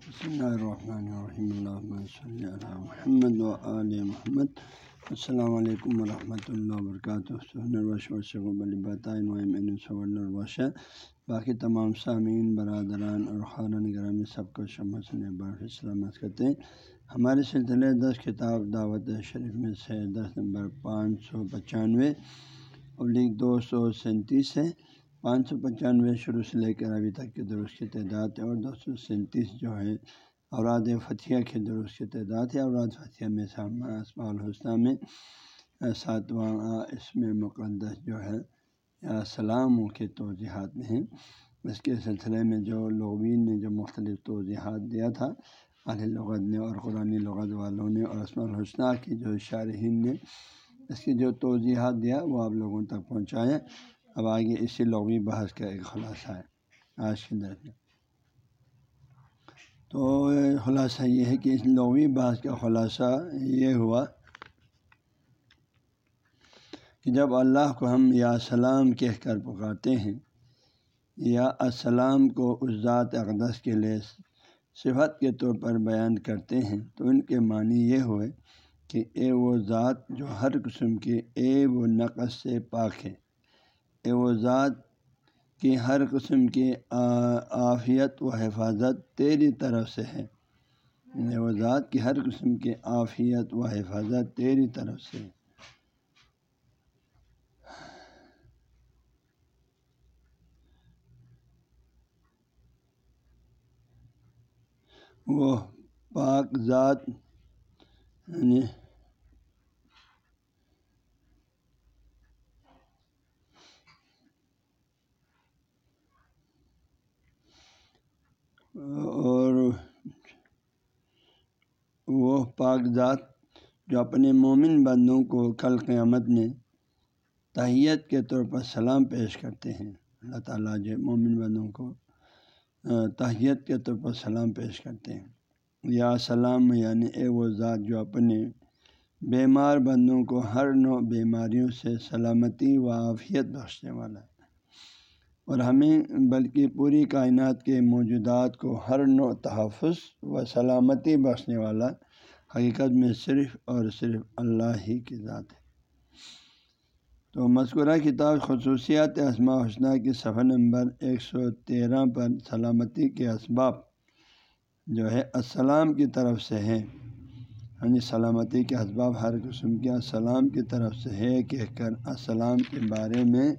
بسم اللہ الرحمن الرحیم اللہ صلی اللہ محمد و علیہ محمد السلام علیکم ورحمۃ اللہ وبرکاتہ البشہ باقی تمام سامعین برادران اور خارن گرامی سب کو شمس بار سلامت کرتے ہیں ہمارے سلسلے دس کتاب دعوت شریف میں سے دس نمبر پانچ سو پچانوے ابلیغ دو سو سینتیس ہے پانچ سو پچانوے شروع سے لے کر ابھی تک کے درست کی تعداد ہے اور دو سو سینتیس جو ہے اوراد فتح کے درست کی تعداد ہے۔ اوراد فتح میں اسماع الحسنہ میں ساتواں اس میں مقدس جو ہے یا سلام کے توضیحات میں ہیں۔ اس کے سلسلے میں جو لغوین نے جو مختلف توضیحات دیا تھا علیہ لغت نے اور قرآن لغت والوں نے اور اسماع الحسنہ کی جو شارحین نے، اس کی جو توضیحات دیا، وہ آپ لوگوں تک پہنچائیں اب آگے اسی لغوی بحث کا ایک خلاصہ ہے، آج کے درد تو خلاصہ یہ ہے کہ اس لغوی بحث کا خلاصہ یہ ہوا کہ جب اللہ کو ہم یا سلام کہہ کر پکارتے ہیں، یا السلام کو اس ذات اقدس کے لیے صفت کے طور پر بیان کرتے ہیں، تو ان کے معنی یہ ہوئے کہ اے وہ ذات جو ہر قسم کے اے و نقص سے پاک ہے۔ اے وہ ذات کی ہر قسم کی آفیت و حفاظت تیری طرف سے ہے۔ اے وہ ذات کی ہر قسم کی آفیت و حفاظت تیری طرف سے۔ وہ پاک ذات یعنی اور وہ پاک ذات جو اپنے مومن بندوں کو کل قیامت میں تحیت کے طور پر سلام پیش کرتے ہیں۔ اللہ تعالیٰ جو مومن بندوں کو تحیت کے طور پر سلام پیش کرتے ہیں۔ یا سلام یعنی اے وہ ذات جو اپنے بیمار بندوں کو ہر نوع بیماریوں سے سلامتی و عافیت بخشنے والا ہے۔ اور ہمیں بلکہ پوری کائنات کے موجودات کو ہر نوع تحفظ و سلامتی بخشنے والا حقیقت میں صرف اور صرف اللہ ہی کی ذات ہے۔ تو مذکورہ کتاب خصوصیات اسماء حسنہ کی صفحہ نمبر ایک سو تیرہ پر سلامتی کے اسباب جو ہے السلام کی طرف سے ہے ہاں جی سلامتی کے اسباب ہر قسم کے السلام کی طرف سے ہے کہہ کر السلام کے بارے میں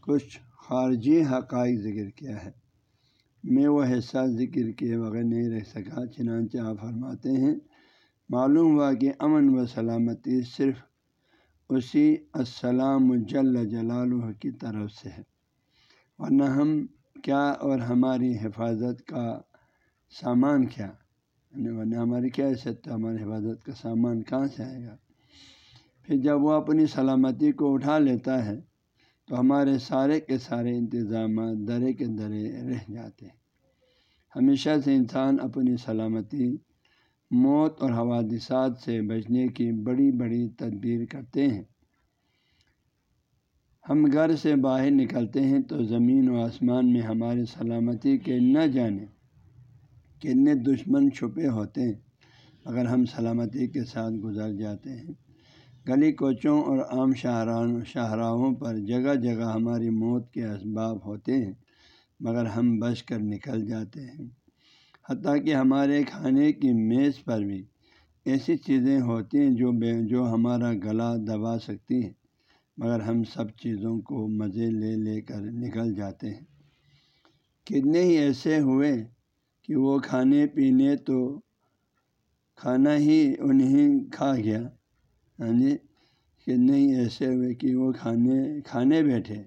کچھ خارجی حقائق ذکر کیا ہے۔ میں وہ حصہ ذکر کیے بغیر نہیں رہ سکا، چنانچہ آپ فرماتے ہیں، معلوم ہوا کہ امن و سلامتی صرف اسی السلام جل جلالہ کی طرف سے ہے۔ ورنہ ہم کیا اور ہماری حفاظت کا سامان کیا؟ یعنی ورنہ ہماری کیا حیثیت تو ہماری حفاظت کا سامان کہاں سے آئے گا؟ پھر جب وہ اپنی سلامتی کو اٹھا لیتا ہے تو ہمارے سارے کے سارے انتظامات درے کے درے رہ جاتے ہیں۔ ہمیشہ سے انسان اپنی سلامتی، موت اور حوادثات سے بچنے کی بڑی بڑی تدبیر کرتے ہیں۔ ہم گھر سے باہر نکلتے ہیں تو زمین و آسمان میں ہماری سلامتی کے نہ جانے کتنے دشمن چھپے ہوتے ہیں۔ اگر ہم سلامتی کے ساتھ گزر جاتے ہیں گلی کوچوں اور عام شاہراہ شاہراہوں پر جگہ جگہ ہماری موت کے اسباب ہوتے ہیں، مگر ہم بچ کر نکل جاتے ہیں۔ حتیٰ کہ ہمارے کھانے کی میز پر بھی ایسی چیزیں ہوتی ہیں جو بے جو ہمارا گلا دبا سکتی ہیں، مگر ہم سب چیزوں کو مزے لے لے کر نکل جاتے ہیں۔ کتنے ہی ایسے ہوئے کہ وہ کھانے پینے تو کھانا ہی انہیں کھا گیا۔ ہاں جی کہ نہیں ایسے ہوئے کہ وہ کھانے کھانے بیٹھے۔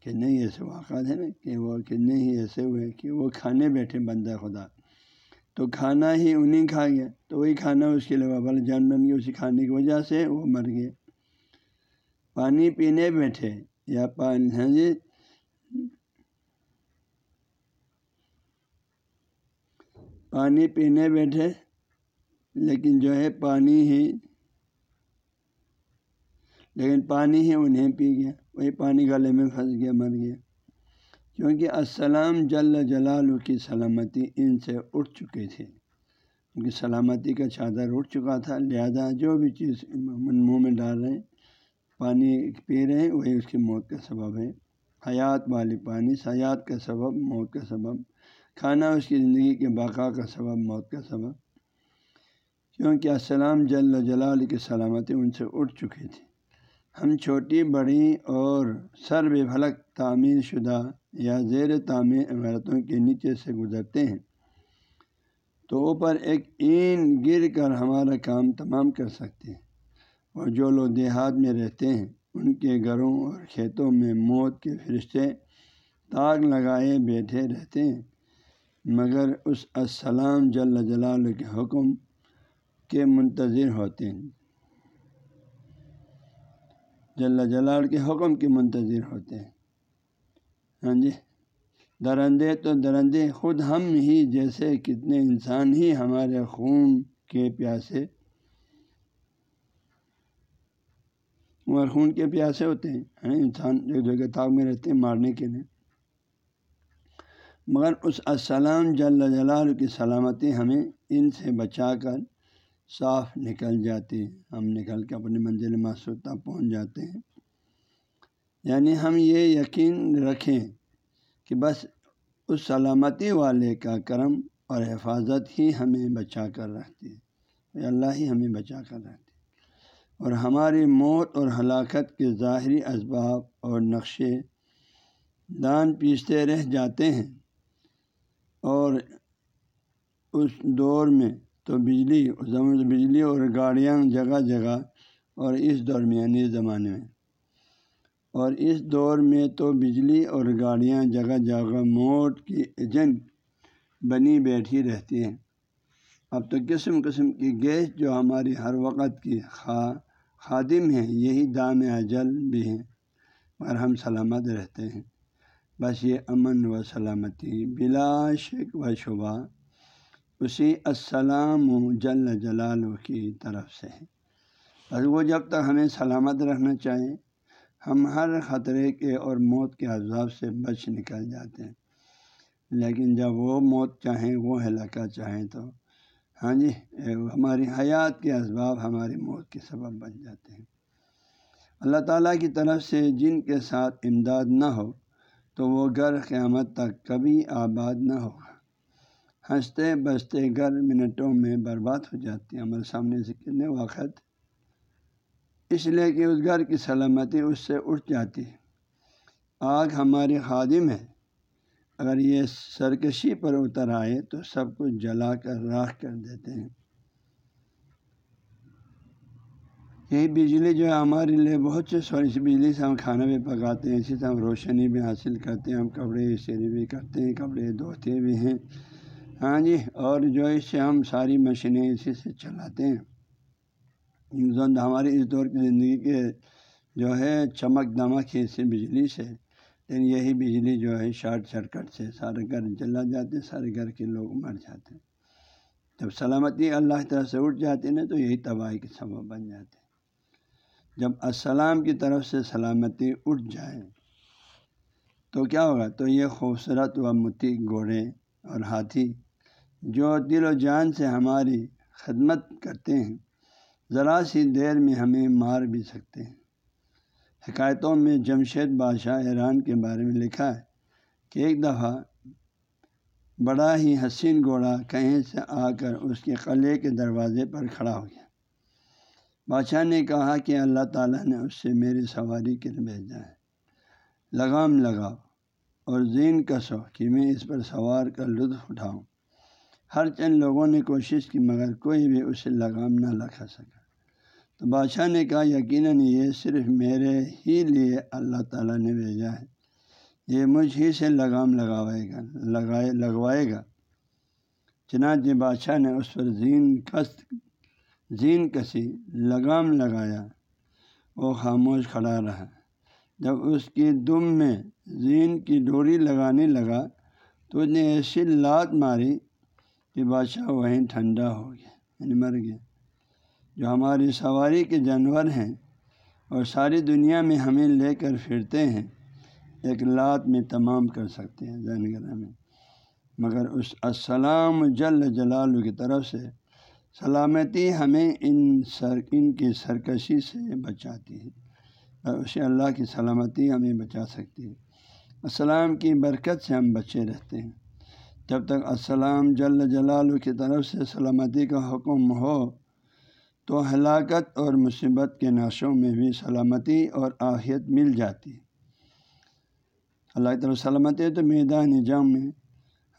کہ نہیں ایسے واقعات ہے نا کہ وہ، کہ نہیں ایسے ہوئے کہ وہ کھانے بیٹھے بندہ خدا۔ تو کھانا ہی انہیں کھا گیا۔ تو وہی کھانا اس کے لیے وبال جان بن گیا، اسی کھانے کی وجہ سے وہ مر گئے۔ پانی پینے بیٹھے یا پانی ہاں جی؟ پانی پینے بیٹھے، لیکن جو ہے پانی ہی لیکن پانی ہی انہیں پی گیا۔ وہی پانی گلے میں پھنس گیا، مر گیا۔ کیونکہ السلام جل جلال کی سلامتی ان سے اٹھ چکی تھی ان کی سلامتی کا چادر اٹھ چکا تھا۔ لہذا جو بھی چیز منہ میں ڈال رہے ہیں، پانی پی رہے ہیں، وہی اس کی موت کا سبب ہے۔ حیات والی پانی حیات کا سبب، موت کا سبب۔ کھانا اس کی زندگی کے بقا کا سبب، موت کا سبب۔ کیونکہ السلام جل جلال کی سلامتی ان سے اٹھ چکی تھی ہم چھوٹی، بڑی اور سر بے بھلک تعمیر شدہ یا زیر تعمیر عمارتوں کے نیچے سے گزرتے ہیں۔ تو اوپر ایک این گر کر ہمارا کام تمام کر سکتے ہیں۔ اور جو لوگ دیہات میں رہتے ہیں، ان کے گھروں اور کھیتوں میں موت کے فرشتے تاغ لگائے بیٹھے رہتے ہیں۔ مگر اس السلام جل جلال کے حکم کے منتظر ہوتے ہیں۔ جل جلال کے حکم کے منتظر ہوتے ہیں۔ ہاں جی درندے تو درندے خود ہم ہی جیسے کتنے انسان ہی ہمارے خون کے پیاسے مگر خون کے پیاسے ہوتے ہیں۔ ہاں، انسان ایک جگہ تاغ میں رہتے ہیں مارنے کے لیے۔ مگر اس السلام جل جلال کی سلامتی ہمیں ان سے بچا کر صاف نکل جاتی ہم نکل کے اپنی منزل محسوس تک پہنچ جاتے ہیں۔ یعنی ہم یہ یقین رکھیں کہ بس اس سلامتی والے کا کرم اور حفاظت ہی ہمیں بچا کر رکھتی ہے۔ اللہ ہی ہمیں بچا کر رکھتی اور ہماری موت اور ہلاکت کے ظاہری اسباب اور نقشے دان پیستے رہ جاتے ہیں۔ اور اس دور میں تو بجلی بجلی اور گاڑیاں جگہ جگہ اور اس درمیانی یعنی زمانے میں۔ اور اس دور میں تو بجلی اور گاڑیاں جگہ جگہ موت کی ایجنٹ بنی بیٹھی رہتی ہیں۔ اب تو قسم قسم کی گیس جو ہماری ہر وقت کی خواہ خادم ہیں، یہی دام اجل بھی ہیں، مگر ہم سلامت رہتے ہیں۔ بس یہ امن و سلامتی، بلا شک و شبہ اسی السلام جل جلال کی طرف سے ہے۔ بس وہ جب تک ہمیں سلامت رہنا چاہیں ہم ہر خطرے کے اور موت کے عذاب سے بچ نکل جاتے ہیں۔ لیکن جب وہ موت چاہیں، وہ ہلاکہ چاہیں تو ہاں جی ہماری حیات کے اسباب ہماری موت کے سبب بن جاتے ہیں۔ اللہ تعالیٰ کی طرف سے جن کے ساتھ امداد نہ ہو، تو وہ گھر قیامت تک کبھی آباد نہ ہوگا۔ ہنستے بستے گھر منٹوں میں برباد ہو جاتے ہیں۔ ہمارے سامنے سے کتنے وقت اس لیے کہ اس گھر کی سلامتی اس سے اٹھ جاتی ہے۔ آگ ہماری خادم ہے۔ اگر یہ سرکشی پر اتر آئے تو سب کچھ جلا کر راکھ کر دیتے ہیں۔ یہی بجلی جو ہے ہمارے لیے بہت سے سو اس بجلی سے ہم کھانا بھی پکاتے ہیں، اسی سے ہم روشنی بھی حاصل کرتے ہیں۔ ہم کپڑے استری بھی کرتے ہیں، کپڑے دھوتے بھی ہیں۔ ہاں جی اور جو اس سے ہم ساری مشینیں اسی سے چلاتے ہیں۔ ہماری اس دور کی زندگی کے جو ہے، چمک دمک ہے اسی بجلی سے۔ لیکن یہی بجلی جو ہے، شارٹ سرکٹ سے سارے گھر جلا جاتے سارے گھر کے لوگ مر جاتے ہیں۔ جب سلامتی اللہ کی طرف سے اٹھ جاتی نا، تو یہی تباہی کے سبب بن جاتے جب السلام کی طرف سے سلامتی اٹھ جائے، تو کیا ہوگا؟ تو یہ خوبصورت و متی گھوڑے اور ہاتھی جو دل و جان سے ہماری خدمت کرتے ہیں، ذرا سی دیر میں ہمیں مار بھی سکتے ہیں۔ حکایتوں میں جمشید بادشاہ ایران کے بارے میں لکھا ہے کہ ایک دفعہ بڑا ہی حسین گھوڑا کہیں سے آ کر اس کے قلعے کے دروازے پر کھڑا ہو گیا۔ بادشاہ نے کہا کہ اللہ تعالیٰ نے اس سے میری سواری کے لیے بھیجا ہے۔ لگام لگاؤ اور زین کسو کہ میں اس پر سوار کر لطف اٹھاؤں۔ ہر چند لوگوں نے کوشش کی مگر کوئی بھی اسے لگام نہ لگا سکا۔ تو بادشاہ نے کہا، یقیناً یہ صرف میرے ہی لیے اللہ تعالیٰ نے بھیجا ہے۔ یہ مجھ ہی سے لگام لگاوائے گا، لگائے، لگوائے گا۔ چنانچہ بادشاہ نے اس پر زین کس، زین کسی لگام لگایا۔ وہ خاموش کھڑا رہا۔ جب اس کی دم میں زین کی ڈوری لگانے لگا، تو اس نے ایسی لات ماری کہ بادشاہ وہیں ٹھنڈا ہو گیا یعنی مر گیا۔ جو ہماری سواری کے جانور ہیں اور ساری دنیا میں ہمیں لے کر پھرتے ہیں، ایک لات میں تمام کر سکتے ہیں ذہن گرہ میں۔ مگر اس السلام جل جلال کی طرف سے سلامتی ہمیں ان سر، ان کی سرکشی سے بچاتی ہے اسے اللہ کی سلامتی ہمیں بچا سکتی ہے۔ السلام کی برکت سے ہم بچے رہتے ہیں۔ جب تک السلام جل جلال کی طرف سے سلامتی کا حکم ہو، تو ہلاکت اور مصیبت کے ناشوں میں بھی سلامتی اور آہیت مل جاتی۔ اللہ کی طرف سلامتی ہے تو میدان نظام میں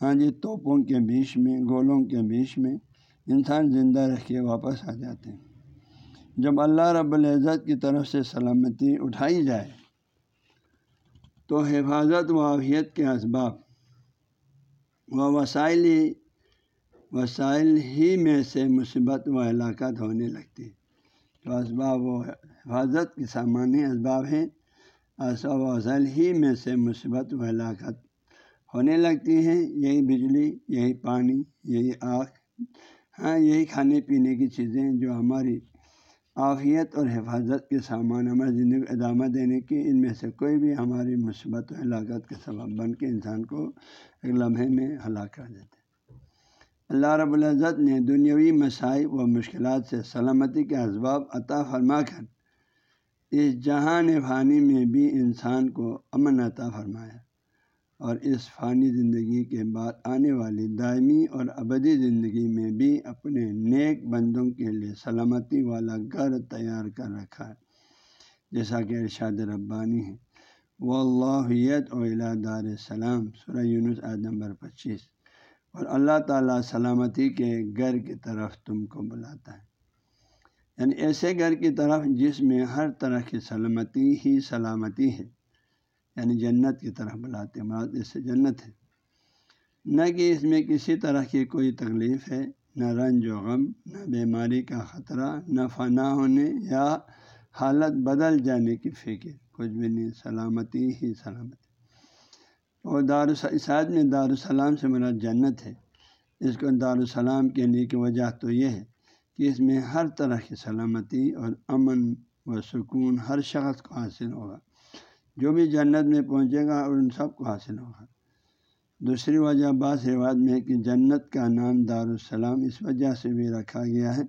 ہاں جی توپوں کے بیچ میں، گولوں کے بیچ میں انسان زندہ رہ کے واپس آ جاتے ہیں۔ جب اللہ رب العزت کی طرف سے سلامتی اٹھائی جائے، تو حفاظت و آفیت کے اسباب و وسائل وسائل ہی میں سے مصیبت و ہلاکت ہونے لگتی۔ تو اسباب و حفاظت کے سامانیہ اسباب ہیں۔ اسباب و وسائل ہی میں سے مصیبت و ہلاکت ہونے لگتی ہیں۔ یہی بجلی، یہی پانی، یہی آگ ہاں یہی کھانے پینے کی چیزیں جو ہماری عافیت اور حفاظت کے سامان ہماری زندگی کو ادامہ دینے کی ان میں سے کوئی بھی ہماری مثبت ہلاکت کے سبب بن کے انسان کو ایک لمحے میں ہلاک کر دیتے اللہ رب العزت نے دنیاوی مسائل و مشکلات سے سلامتی کے اسباب عطا فرما کر اس جہان فانی میں بھی انسان کو امن عطا فرمایا۔ اور اس فانی زندگی کے بعد آنے والی دائمی اور ابدی زندگی میں بھی اپنے نیک بندوں کے لیے سلامتی والا گھر تیار کر رکھا ہے، جیسا کہ ارشاد ربانی ہے۔ وہ اللہیت و دار السلام، سورہ یونس عید نمبر پچیس۔ اور اللہ تعالیٰ سلامتی کے گھر کی طرف تم کو بلاتا ہے۔ یعنی ایسے گھر کی طرف جس میں ہر طرح کی سلامتی ہی سلامتی ہے۔ یعنی جنت کی طرف بلاتے مراد اس سے جنت ہے۔ نہ کہ اس میں کسی طرح کی کوئی تکلیف ہے، نہ رنج و غم، نہ بیماری کا خطرہ، نہ فنا ہونے یا حالت بدل جانے کی فکر، کچھ بھی نہیں، سلامتی ہی سلامتی۔ اور دارالسعد میں دارالسلام سے مراد جنت ہے۔ اس کو دارالسلام کہنے کی وجہ تو یہ ہے کہ اس میں ہر طرح کی سلامتی اور امن و سکون ہر شخص کو حاصل ہوگا۔ جو بھی جنت میں پہنچے گا ان سب کو حاصل ہوگا۔ دوسری وجہ بعض روایت میں ہے کہ جنت کا نام دارالسلام اس وجہ سے بھی رکھا گیا ہے۔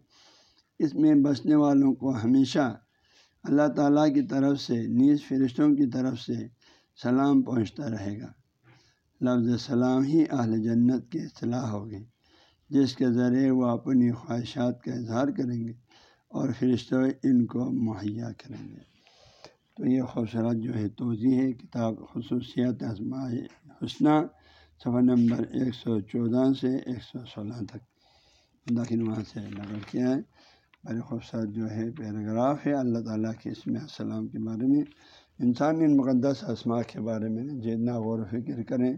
اس میں بسنے والوں کو ہمیشہ اللہ تعالیٰ کی طرف سے، نیز فرشتوں کی طرف سے سلام پہنچتا رہے گا۔ لفظ سلام ہی اہل جنت کی اصطلاح ہوگی جس کے ذریعے وہ اپنی خواہشات کا اظہار کریں گے اور فرشتوں ان کو مہیا کریں گے۔ تو یہ خوبصورت جو ہے توضیع ہے، کتاب خصوصیت حسنہ، صفحہ نمبر ایک سو چودہ سے ایک سو سولہ تک۔ داخل وہاں سے نقل کیا ہے بڑے خوبصورت جو ہے، پیراگراف ہے۔ اللہ تعالیٰ کے اسم السلام کے بارے میں انسان ان مقدس اسماء کے بارے میں جتنا غور و فکر کریں،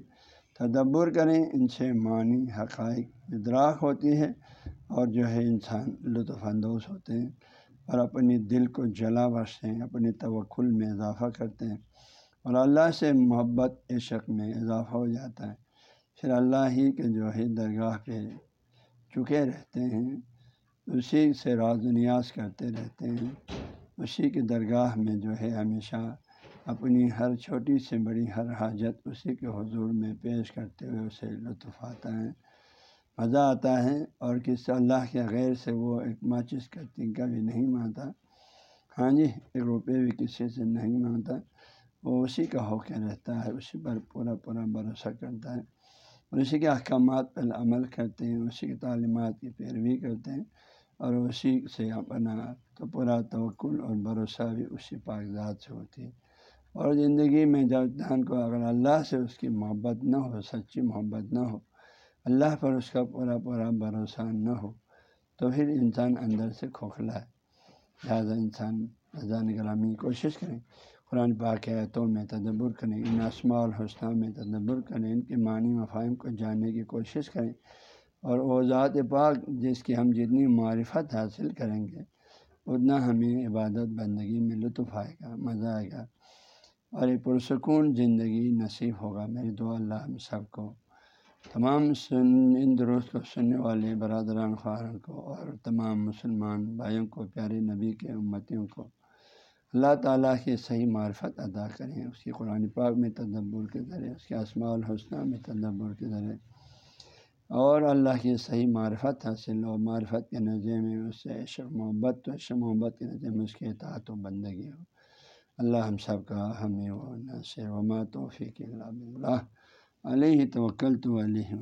تدبر کریں، ان سے معنی، حقائق، ادراک ہوتی ہے اور جو ہے انسان لطف اندوز ہوتے ہیں۔ اور اپنی دل کو جلا بخشتے ہیں، اپنی توکل میں اضافہ کرتے ہیں اور اللہ سے محبت عشق میں اضافہ ہو جاتا ہے۔ پھر اللہ ہی کے جو ہے درگاہ پہ چکے رہتے ہیں، اسی سے راز و نیاز کرتے رہتے ہیں۔ اسی کی درگاہ میں جو ہے ہمیشہ اپنی ہر چھوٹی سے بڑی ہر حاجت اسی کے حضور میں پیش کرتے ہوئے اسے لطف آتا ہے۔ مزہ آتا ہے اور کس اللہ کے غیر سے وہ ایک ماچس کا تنکا بھی نہیں مانتا۔ ہاں جی ایک روپے بھی کسی سے نہیں مانتا۔ وہ اسی کا ہو کے رہتا ہے، اسی پر پورا پورا بھروسہ کرتا ہے اور اسی کے احکامات پر عمل کرتے ہیں، اسی کی تعلیمات کی پیروی کرتے ہیں اور اسی سے اپنا تو پورا توکل اور بھروسہ بھی اسی کاغذات سے ہوتی ہے۔ اور زندگی میں جب کو اگر اللہ سے اس کی محبت نہ ہو، سچی محبت نہ ہو اللہ پر اس کا پورا پورا بھروسہ نہ ہو تو پھر انسان اندر سے کھوکھلا ہے۔ لہٰذا انسان رضا نگرامی کوشش کریں، قرآن پاک آیتوں میں تدبر کریں، ان اسماع الحسنہ میں تدبر کریں، ان کے معنی مفاہم کو جاننے کی کوشش کریں اور وہ ذات پاک جس کی ہم جتنی معرفت حاصل کریں گے، اتنا ہمیں عبادت بندگی میں لطف آئے گا، مزہ آئے گا اور ایک پرسکون زندگی نصیب ہوگا۔ میری دعا اللہ ہم سب کو تمام سن، ان درست کو سننے والے برادران خارن کو اور تمام مسلمان بھائیوں کو، پیارے نبی کے امتیوں کو اللہ تعالیٰ کی صحیح معرفت ادا کریں۔ اس کی قرآن پاک میں تدبر کے ذریعے، اس کے اسماع الحسنہ میں تدبر کے ذریعے اور اللہ کی صحیح معرفت حاصل ہو۔ معرفت کے نظر میں اس سے عشق محبت تو عشق محبت کے نظر میں اس کے اطاعت و بندگی ہو۔ اللہ ہم سب کا، ہمیں و نصر وما توفیق اللہ علیہ توکل تو علیہ